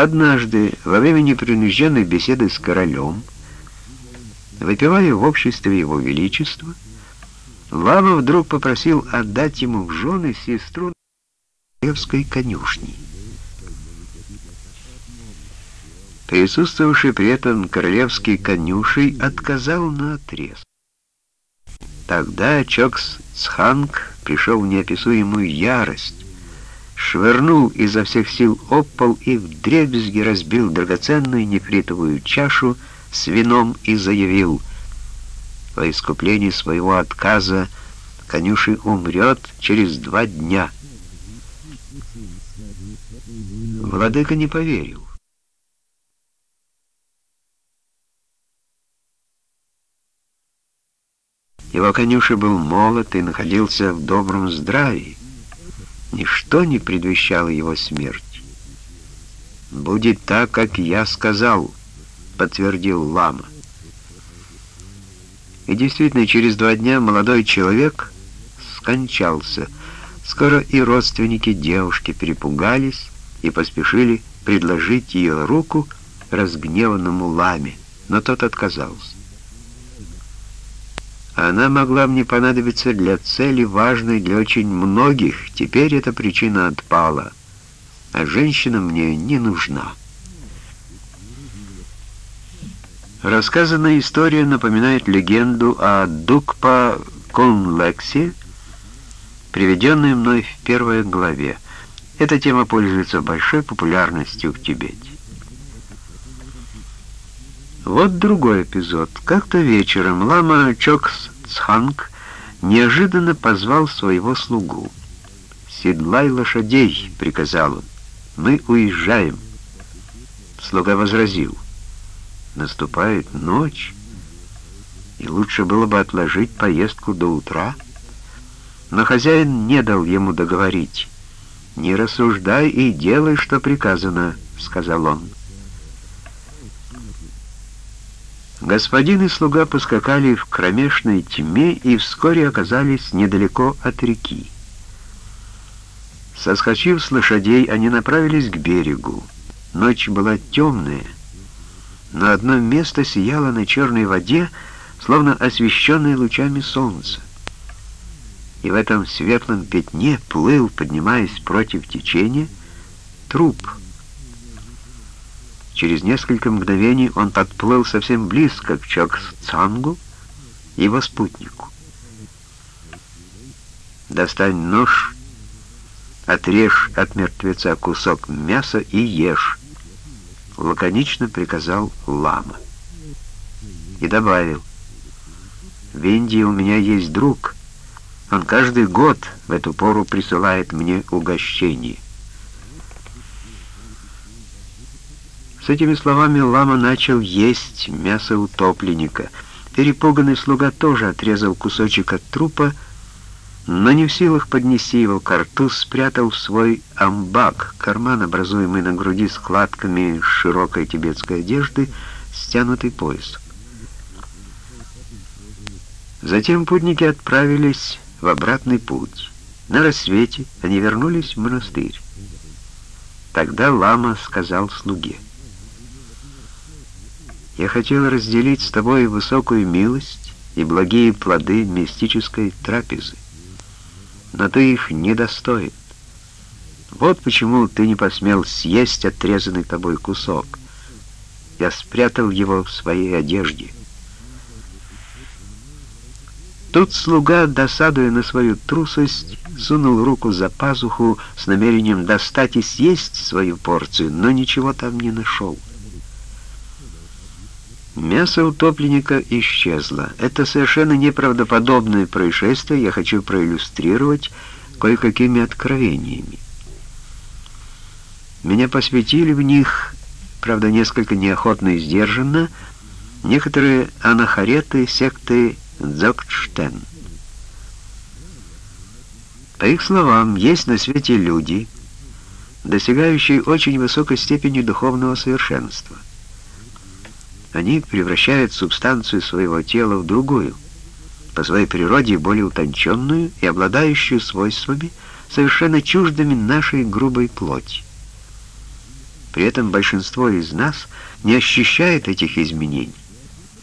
Однажды, во время непринужденной беседы с королем, выпивая в обществе его величества, Лама вдруг попросил отдать ему в жены сестру королевской конюшни. Присутствовавший при этом королевский конюшей отказал на отрез. Тогда Чокс Цханг пришел в неописуемую ярость, швырнул изо всех сил об пол и вдребезги разбил драгоценную нефритовую чашу с вином и заявил, во искупление своего отказа конюший умрет через два дня. Владыка не поверил. Его конюший был молод и находился в добром здравии. Ничто не предвещало его смерть. «Будет так, как я сказал», — подтвердил лама. И действительно, через два дня молодой человек скончался. Скоро и родственники девушки перепугались и поспешили предложить ее руку разгневанному ламе, но тот отказался. Она могла мне понадобиться для цели, важной для очень многих. Теперь эта причина отпала, а женщина мне не нужна. Рассказанная история напоминает легенду о Дукпа Конлексе, приведенную мной в первой главе. Эта тема пользуется большой популярностью в Тибете. Вот другой эпизод. Как-то вечером лама Чокс Цханг неожиданно позвал своего слугу. «Седлай лошадей», — приказал он. «Мы уезжаем». Слуга возразил. «Наступает ночь, и лучше было бы отложить поездку до утра». Но хозяин не дал ему договорить. «Не рассуждай и делай, что приказано», — сказал он. Господин и слуга поскакали в кромешной тьме и вскоре оказались недалеко от реки. Соскочив с лошадей, они направились к берегу. Ночь была темная, но одно место сияло на черной воде, словно освещенное лучами солнца. И в этом светлом пятне плыл, поднимаясь против течения, труп — Через несколько мгновений он подплыл совсем близко к Чокс-Цангу, его спутнику. «Достань нож, отрежь от мертвеца кусок мяса и ешь», — лаконично приказал лама. И добавил, «В Индии у меня есть друг. Он каждый год в эту пору присылает мне угощение». С этими словами лама начал есть мясо утопленника. Перепуганный слуга тоже отрезал кусочек от трупа, но не в силах поднести его к рту, спрятал в свой амбак, карман, образуемый на груди складками широкой тибетской одежды, стянутый пояс. Затем путники отправились в обратный путь. На рассвете они вернулись в монастырь. Тогда лама сказал слуге — я хотел разделить с тобой высокую милость и благие плоды мистической трапезы, но ты их недостоин. Вот почему ты не посмел съесть отрезанный тобой кусок. Я спрятал его в своей одежде. Тут слуга, досадуя на свою трусость, сунул руку за пазуху с намерением достать и съесть свою порцию, но ничего там не нашел. Мясо утопленника исчезло. Это совершенно неправдоподобное происшествие я хочу проиллюстрировать кое-какими откровениями. Меня посвятили в них, правда, несколько неохотно и сдержанно, некоторые анахареты секты Дзогчтен. По их словам, есть на свете люди, достигающие очень высокой степени духовного совершенства – они превращают субстанцию своего тела в другую, по своей природе более утонченную и обладающую свойствами, совершенно чуждыми нашей грубой плоти. При этом большинство из нас не ощущает этих изменений.